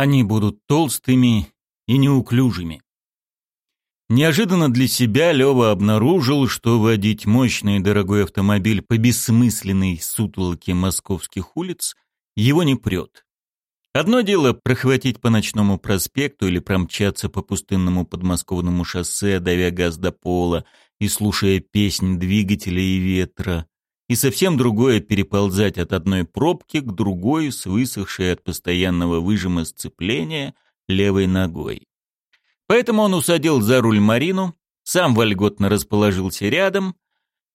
Они будут толстыми и неуклюжими. Неожиданно для себя Лёва обнаружил, что водить мощный и дорогой автомобиль по бессмысленной сутолоке московских улиц его не прет. Одно дело прохватить по ночному проспекту или промчаться по пустынному подмосковному шоссе, давя газ до пола и слушая песнь двигателя и ветра, и совсем другое переползать от одной пробки к другой с высохшей от постоянного выжима сцепления левой ногой. Поэтому он усадил за руль Марину, сам вольготно расположился рядом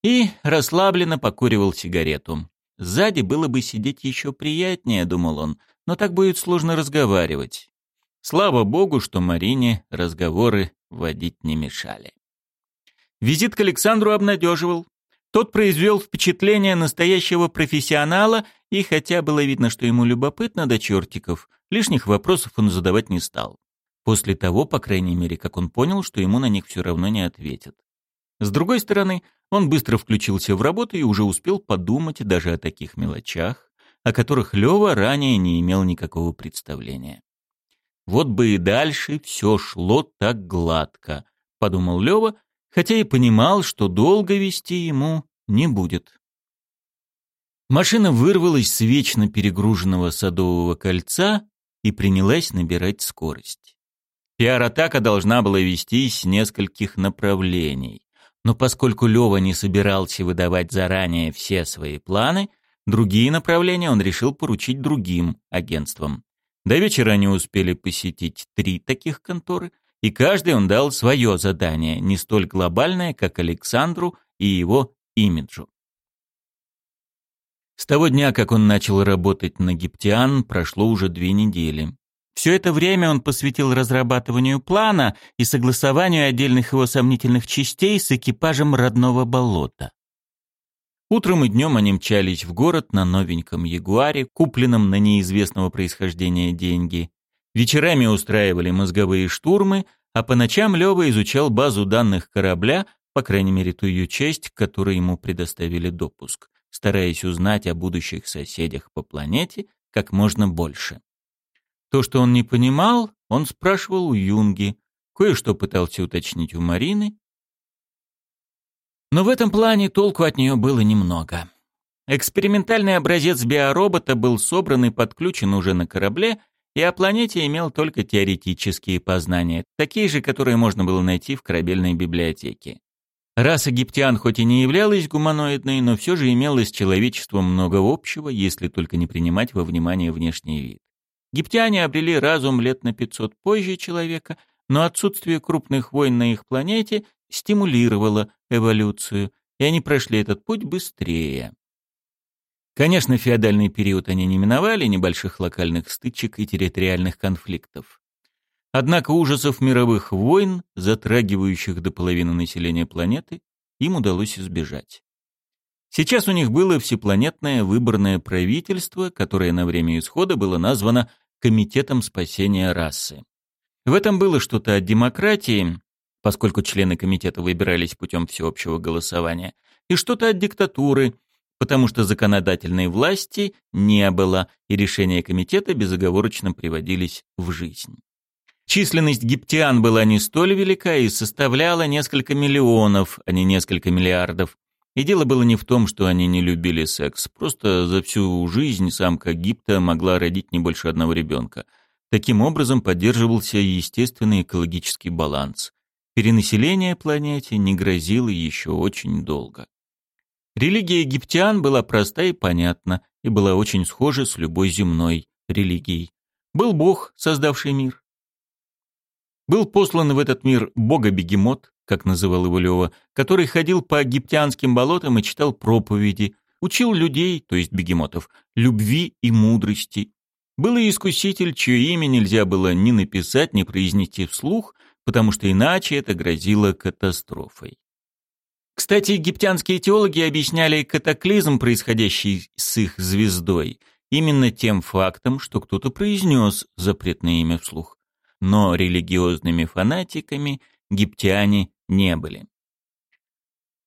и расслабленно покуривал сигарету. Сзади было бы сидеть еще приятнее, думал он, но так будет сложно разговаривать. Слава богу, что Марине разговоры водить не мешали. Визит к Александру обнадеживал. Тот произвел впечатление настоящего профессионала, и хотя было видно, что ему любопытно до чертиков, лишних вопросов он задавать не стал. После того, по крайней мере, как он понял, что ему на них все равно не ответят. С другой стороны, он быстро включился в работу и уже успел подумать даже о таких мелочах, о которых Лева ранее не имел никакого представления. «Вот бы и дальше все шло так гладко», — подумал Лева, хотя и понимал, что долго вести ему не будет. Машина вырвалась с вечно перегруженного садового кольца и принялась набирать скорость. Пиар-атака должна была вестись с нескольких направлений. Но поскольку Лёва не собирался выдавать заранее все свои планы, другие направления он решил поручить другим агентствам. До вечера они успели посетить три таких конторы, и каждый он дал свое задание, не столь глобальное, как Александру и его имиджу. С того дня, как он начал работать на Гиптиан, прошло уже две недели. Все это время он посвятил разрабатыванию плана и согласованию отдельных его сомнительных частей с экипажем родного болота. Утром и днем они мчались в город на новеньком Ягуаре, купленном на неизвестного происхождения деньги. Вечерами устраивали мозговые штурмы, а по ночам Лёва изучал базу данных корабля, по крайней мере ту ее часть, к которой ему предоставили допуск, стараясь узнать о будущих соседях по планете как можно больше. То, что он не понимал, он спрашивал у Юнги, кое-что пытался уточнить у Марины. Но в этом плане толку от нее было немного. Экспериментальный образец биоробота был собран и подключен уже на корабле, и о планете имел только теоретические познания, такие же, которые можно было найти в корабельной библиотеке. Раса египтян хоть и не являлась гуманоидной, но все же имела с человечеством много общего, если только не принимать во внимание внешний вид. Египтяне обрели разум лет на 500 позже человека, но отсутствие крупных войн на их планете стимулировало эволюцию, и они прошли этот путь быстрее. Конечно, феодальный период они не миновали небольших локальных стычек и территориальных конфликтов. Однако ужасов мировых войн, затрагивающих до половины населения планеты, им удалось избежать. Сейчас у них было всепланетное выборное правительство, которое на время исхода было названо Комитетом спасения расы. В этом было что-то от демократии, поскольку члены комитета выбирались путем всеобщего голосования, и что-то от диктатуры, потому что законодательной власти не было, и решения комитета безоговорочно приводились в жизнь. Численность египтян была не столь велика и составляла несколько миллионов, а не несколько миллиардов, и дело было не в том, что они не любили секс. Просто за всю жизнь самка Гипта могла родить не больше одного ребенка. Таким образом поддерживался естественный экологический баланс. Перенаселение планете не грозило еще очень долго. Религия египтян была проста и понятна, и была очень схожа с любой земной религией. Был Бог, создавший мир. Был послан в этот мир бога-бегемот, как называл его Лева, который ходил по египтянским болотам и читал проповеди, учил людей, то есть бегемотов, любви и мудрости. Был и искуситель, чье имя нельзя было ни написать, ни произнести вслух, потому что иначе это грозило катастрофой. Кстати, египтянские теологи объясняли катаклизм, происходящий с их звездой, именно тем фактом, что кто-то произнес запретное имя вслух. Но религиозными фанатиками египтяне не были.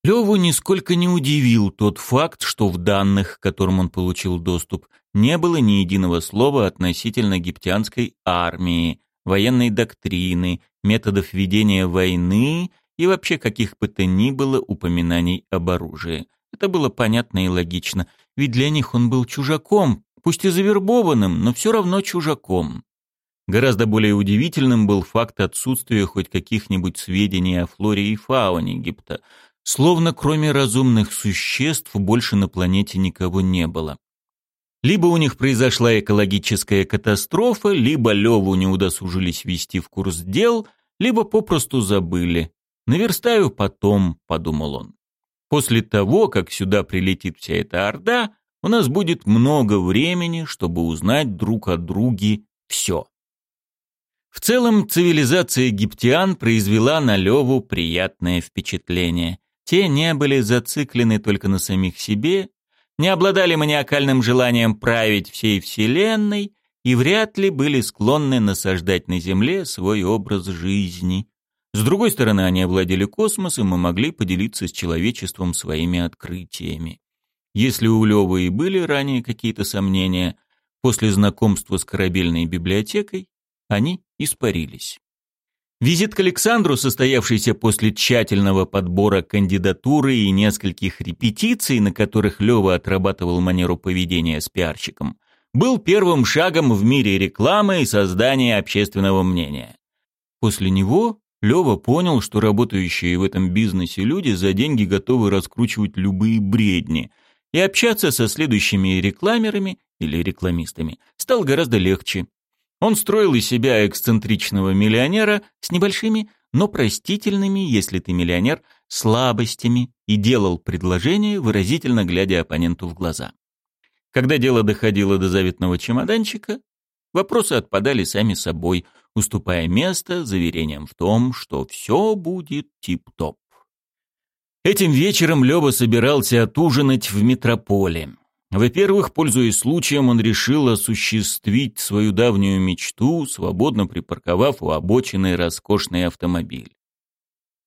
Леву нисколько не удивил тот факт, что в данных, к которым он получил доступ, не было ни единого слова относительно египтянской армии, военной доктрины, методов ведения войны и вообще каких бы то ни было упоминаний об оружии. Это было понятно и логично, ведь для них он был чужаком, пусть и завербованным, но все равно чужаком. Гораздо более удивительным был факт отсутствия хоть каких-нибудь сведений о флоре и фауне Египта, словно кроме разумных существ больше на планете никого не было. Либо у них произошла экологическая катастрофа, либо Леву не удосужились ввести в курс дел, либо попросту забыли. «Наверстаю потом», — подумал он. «После того, как сюда прилетит вся эта орда, у нас будет много времени, чтобы узнать друг о друге все». В целом, цивилизация египтян произвела на Леву приятное впечатление. Те не были зациклены только на самих себе, не обладали маниакальным желанием править всей Вселенной и вряд ли были склонны насаждать на Земле свой образ жизни. С другой стороны, они овладели космосом и могли поделиться с человечеством своими открытиями. Если у Лёвы и были ранее какие-то сомнения, после знакомства с корабельной библиотекой они испарились. Визит к Александру, состоявшийся после тщательного подбора кандидатуры и нескольких репетиций, на которых Лёва отрабатывал манеру поведения с пиарщиком, был первым шагом в мире рекламы и создания общественного мнения. После него Лёва понял, что работающие в этом бизнесе люди за деньги готовы раскручивать любые бредни, и общаться со следующими рекламерами или рекламистами стало гораздо легче. Он строил из себя эксцентричного миллионера с небольшими, но простительными, если ты миллионер, слабостями и делал предложение, выразительно глядя оппоненту в глаза. Когда дело доходило до заветного чемоданчика, вопросы отпадали сами собой, уступая место заверениям в том, что все будет тип-топ. Этим вечером Лёва собирался отужинать в метрополе. Во-первых, пользуясь случаем, он решил осуществить свою давнюю мечту, свободно припарковав у обочины роскошный автомобиль.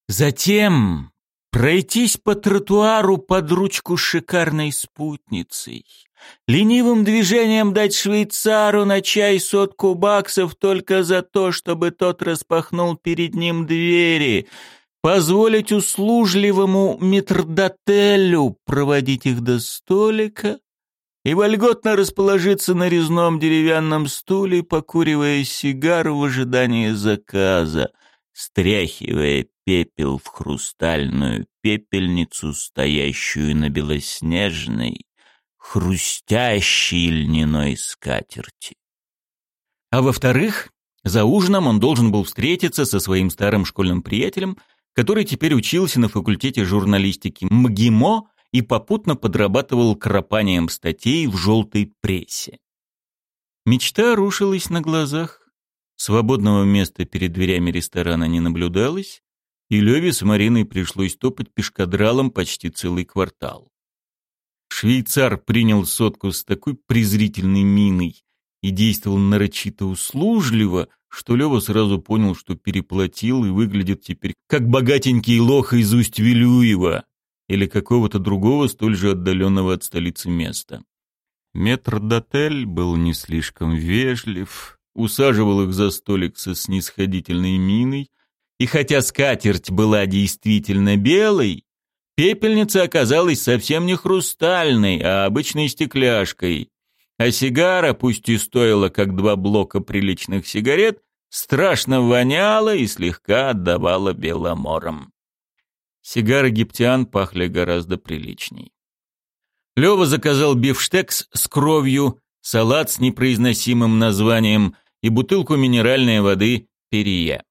Затем пройтись по тротуару под ручку шикарной спутницей, ленивым движением дать швейцару на чай сотку баксов только за то, чтобы тот распахнул перед ним двери, позволить услужливому метрдотелю проводить их до столика, и вольготно расположиться на резном деревянном стуле, покуривая сигару в ожидании заказа, стряхивая пепел в хрустальную пепельницу, стоящую на белоснежной, хрустящей льняной скатерти. А во-вторых, за ужином он должен был встретиться со своим старым школьным приятелем, который теперь учился на факультете журналистики МГИМО и попутно подрабатывал кропанием статей в желтой прессе. Мечта рушилась на глазах. Свободного места перед дверями ресторана не наблюдалось, и Леве с Мариной пришлось топать пешкадралом почти целый квартал. Швейцар принял сотку с такой презрительной миной и действовал нарочито услужливо, что Лева сразу понял, что переплатил и выглядит теперь как богатенький лох из Усть-Вилюева или какого-то другого столь же отдаленного от столицы места. Метрдотель был не слишком вежлив, усаживал их за столик со снисходительной миной, и хотя скатерть была действительно белой, пепельница оказалась совсем не хрустальной, а обычной стекляшкой, а сигара, пусть и стоила как два блока приличных сигарет, страшно воняла и слегка отдавала беломором. Сигары египтян пахли гораздо приличней. Лёва заказал бифштекс с кровью, салат с непроизносимым названием и бутылку минеральной воды «Перье».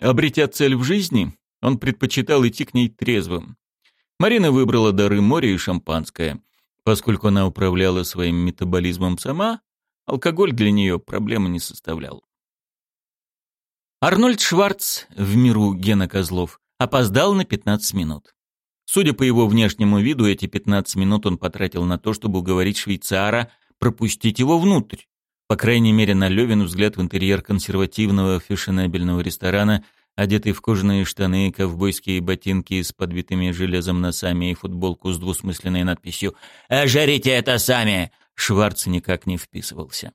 Обретя цель в жизни, он предпочитал идти к ней трезвым. Марина выбрала дары моря и шампанское. Поскольку она управляла своим метаболизмом сама, алкоголь для нее проблемы не составлял. Арнольд Шварц в миру Гена Козлов опоздал на 15 минут. Судя по его внешнему виду, эти 15 минут он потратил на то, чтобы уговорить швейцара пропустить его внутрь. По крайней мере, на Левин взгляд в интерьер консервативного фешенебельного ресторана, одетый в кожаные штаны, ковбойские ботинки с подбитыми железом носами и футболку с двусмысленной надписью «Жарите это сами!» Шварц никак не вписывался.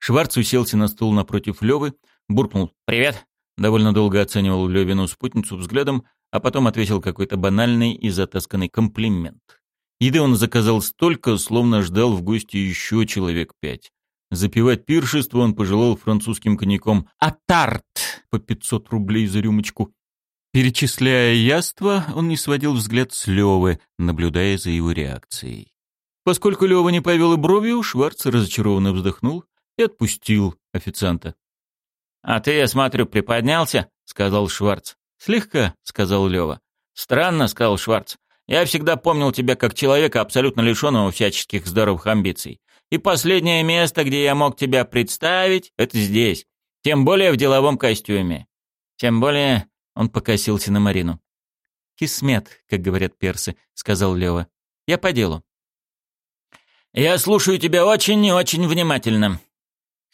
Шварц уселся на стул напротив Левы, буркнул «Привет!», довольно долго оценивал Левину спутницу взглядом, а потом ответил какой-то банальный и затасканный комплимент. Еды он заказал столько, словно ждал в гости еще человек пять. Запивать пиршество он пожелал французским коньяком «Атарт» по 500 рублей за рюмочку. Перечисляя яства, он не сводил взгляд с Левы, наблюдая за его реакцией. Поскольку Лева не повел и бровью, Шварц разочарованно вздохнул и отпустил официанта. «А ты, я смотрю, приподнялся?» — сказал Шварц. «Слегка», — сказал Лева. «Странно», — сказал Шварц. «Я всегда помнил тебя как человека, абсолютно лишенного всяческих здоровых амбиций. И последнее место, где я мог тебя представить, это здесь. Тем более в деловом костюме. Тем более...» — он покосился на Марину. «Кисмет, как говорят персы», — сказал Лева. «Я по делу». «Я слушаю тебя очень и очень внимательно».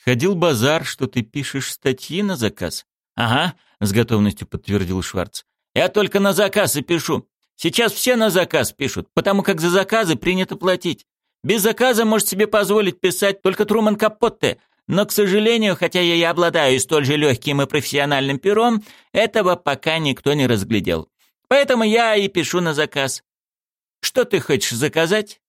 «Ходил базар, что ты пишешь статьи на заказ?» «Ага», — с готовностью подтвердил Шварц. «Я только на заказ и пишу. Сейчас все на заказ пишут, потому как за заказы принято платить. Без заказа может себе позволить писать только Труман Капотте, но, к сожалению, хотя я и обладаю столь же легким и профессиональным пером, этого пока никто не разглядел. Поэтому я и пишу на заказ. Что ты хочешь заказать?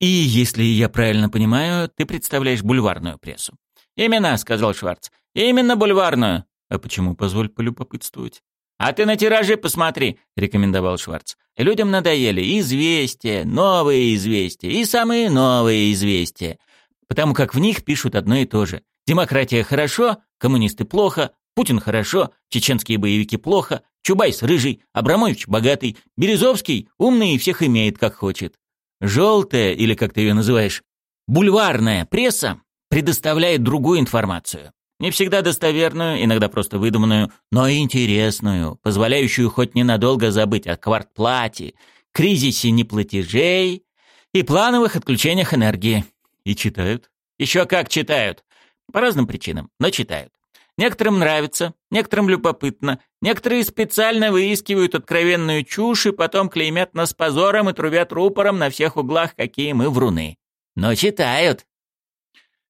И, если я правильно понимаю, ты представляешь бульварную прессу. Именно, сказал Шварц. Именно бульварную. А почему, позволь полюбопытствовать? «А ты на тиражи посмотри», — рекомендовал Шварц. «Людям надоели известия, новые известия и самые новые известия, потому как в них пишут одно и то же. Демократия хорошо, коммунисты плохо, Путин хорошо, чеченские боевики плохо, Чубайс рыжий, Абрамович богатый, Березовский умный и всех имеет как хочет. Желтая, или как ты ее называешь, бульварная пресса предоставляет другую информацию. Не всегда достоверную, иногда просто выдуманную, но интересную, позволяющую хоть ненадолго забыть о квартплате, кризисе неплатежей и плановых отключениях энергии. И читают? Еще как читают. По разным причинам, но читают. Некоторым нравится, некоторым любопытно, некоторые специально выискивают откровенную чушь и потом клеймят нас позором и трубят рупором на всех углах, какие мы вруны. Но читают.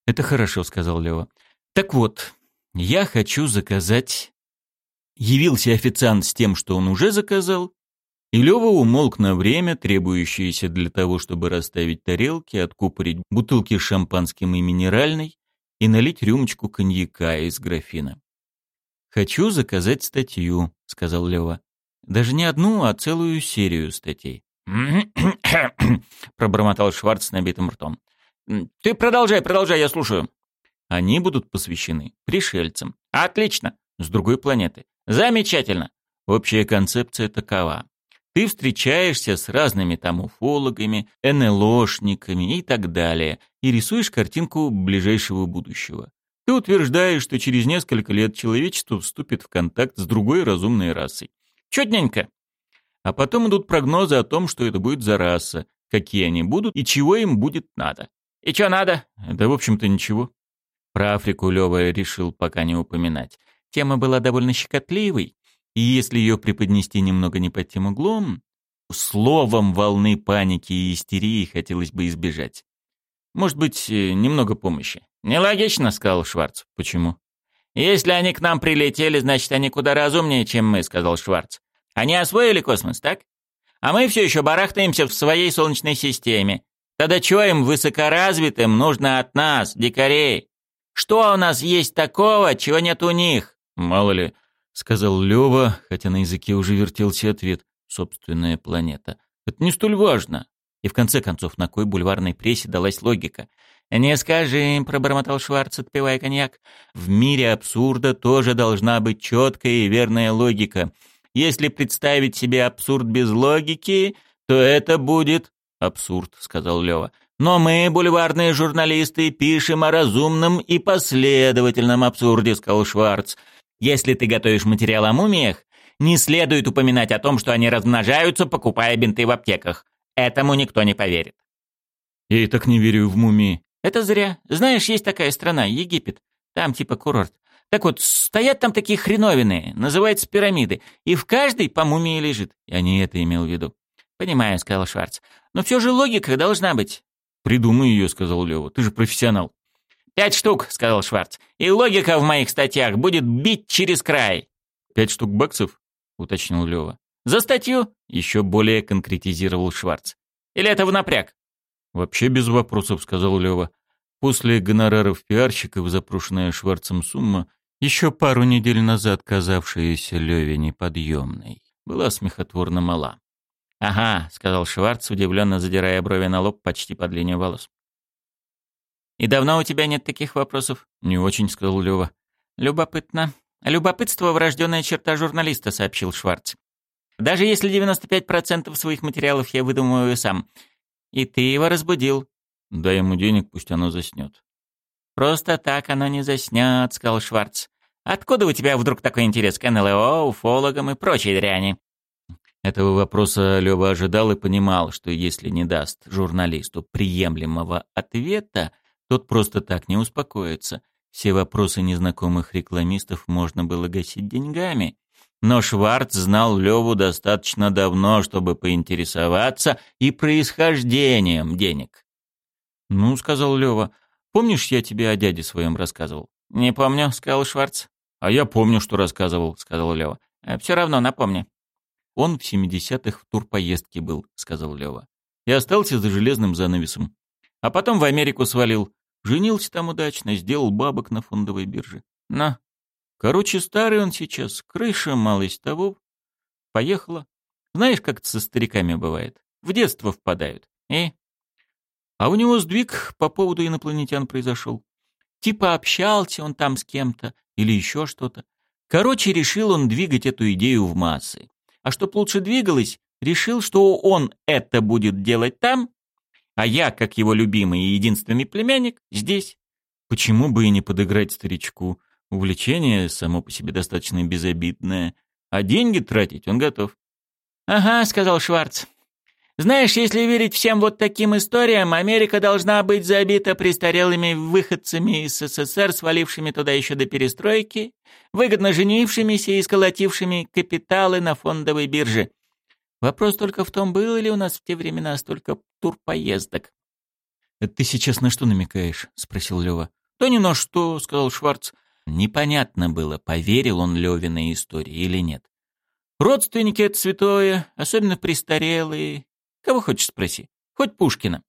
«Это хорошо», — сказал Лева. Так вот, я хочу заказать... Явился официант с тем, что он уже заказал, и Лёва умолк на время, требующееся для того, чтобы расставить тарелки, откупорить бутылки с шампанским и минеральной и налить рюмочку коньяка из графина. «Хочу заказать статью», — сказал Лёва. «Даже не одну, а целую серию статей». пробормотал Шварц с набитым ртом. «Ты продолжай, продолжай, я слушаю». Они будут посвящены пришельцам. Отлично. С другой планеты. Замечательно. Общая концепция такова. Ты встречаешься с разными там уфологами, НЛОшниками и так далее, и рисуешь картинку ближайшего будущего. Ты утверждаешь, что через несколько лет человечество вступит в контакт с другой разумной расой. Чудненько. А потом идут прогнозы о том, что это будет за раса, какие они будут и чего им будет надо. И что надо? Да, в общем-то, ничего. Про Африку Лёва решил пока не упоминать. Тема была довольно щекотливой, и если ее преподнести немного не под тем углом, словом волны паники и истерии хотелось бы избежать. Может быть, э, немного помощи. «Нелогично», — сказал Шварц. «Почему?» «Если они к нам прилетели, значит, они куда разумнее, чем мы», — сказал Шварц. «Они освоили космос, так? А мы все еще барахтаемся в своей Солнечной системе. Тогда чего им высокоразвитым нужно от нас, дикарей? Что у нас есть такого, чего нет у них? Мало ли, сказал Лёва, хотя на языке уже вертелся ответ. Собственная планета. Это не столь важно. И в конце концов, на кой бульварной прессе далась логика? «Не скажи», — пробормотал Шварц, отпивая коньяк. «В мире абсурда тоже должна быть четкая и верная логика. Если представить себе абсурд без логики, то это будет...» «Абсурд», — сказал Лёва. Но мы, бульварные журналисты, пишем о разумном и последовательном абсурде, сказал Шварц. Если ты готовишь материал о мумиях, не следует упоминать о том, что они размножаются, покупая бинты в аптеках. Этому никто не поверит. Я и так не верю в мумии. Это зря. Знаешь, есть такая страна, Египет. Там типа курорт. Так вот, стоят там такие хреновины, называются пирамиды, и в каждой по мумии лежит. Я не это имел в виду. Понимаю, сказал Шварц. Но все же логика должна быть. «Придумай ее», — сказал Лева. «Ты же профессионал». «Пять штук», — сказал Шварц. «И логика в моих статьях будет бить через край». «Пять штук баксов?» — уточнил Лева. «За статью?» — еще более конкретизировал Шварц. «Или это в напряг?» «Вообще без вопросов», — сказал Лева. После гонораров пиарщиков запрошенная Шварцем сумма, еще пару недель назад казавшаяся Леве неподъемной, была смехотворно мала. «Ага», — сказал Шварц, удивленно задирая брови на лоб почти под линию волос. «И давно у тебя нет таких вопросов?» «Не очень», — сказал Лева. «Любопытно. Любопытство — врожденная черта журналиста», — сообщил Шварц. «Даже если 95% своих материалов я выдумываю сам. И ты его разбудил». «Дай ему денег, пусть оно заснет». «Просто так оно не заснет», — сказал Шварц. «Откуда у тебя вдруг такой интерес к НЛО, уфологам и прочей дряни?» Этого вопроса Лёва ожидал и понимал, что если не даст журналисту приемлемого ответа, тот просто так не успокоится. Все вопросы незнакомых рекламистов можно было гасить деньгами. Но Шварц знал Леву достаточно давно, чтобы поинтересоваться и происхождением денег. «Ну», — сказал Лева, — «помнишь, я тебе о дяде своем рассказывал?» «Не помню», — сказал Шварц. «А я помню, что рассказывал», — сказал Лева. «Э, «Все равно напомни». «Он в семидесятых в турпоездке был», — сказал Лева. «И остался за железным занавесом. А потом в Америку свалил. Женился там удачно, сделал бабок на фондовой бирже. На. Короче, старый он сейчас, крыша малость того. Поехала. Знаешь, как это со стариками бывает? В детство впадают. И? А у него сдвиг по поводу инопланетян произошел. Типа общался он там с кем-то или еще что-то. Короче, решил он двигать эту идею в массы. А чтоб лучше двигалось, решил, что он это будет делать там, а я, как его любимый и единственный племянник, здесь. Почему бы и не подыграть старичку? Увлечение само по себе достаточно безобидное, а деньги тратить он готов. «Ага», — сказал Шварц. «Знаешь, если верить всем вот таким историям, Америка должна быть забита престарелыми выходцами из СССР, свалившими туда еще до перестройки, выгодно женившимися и сколотившими капиталы на фондовой бирже. Вопрос только в том, было ли у нас в те времена столько турпоездок. «Это ты сейчас на что намекаешь?» — спросил Лева. «Да ни на что», — сказал Шварц. Непонятно было, поверил он Левиной истории или нет. «Родственники — это святое, особенно престарелые. Кого хочешь спроси, хоть Пушкина.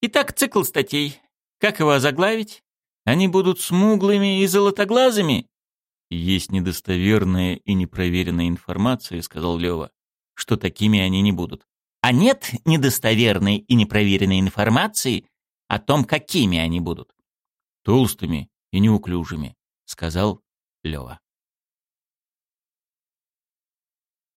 Итак, цикл статей. Как его озаглавить? Они будут смуглыми и золотоглазыми?» «Есть недостоверная и непроверенная информация», — сказал Лева что такими они не будут. А нет недостоверной и непроверенной информации о том, какими они будут. Толстыми и неуклюжими, сказал Лева.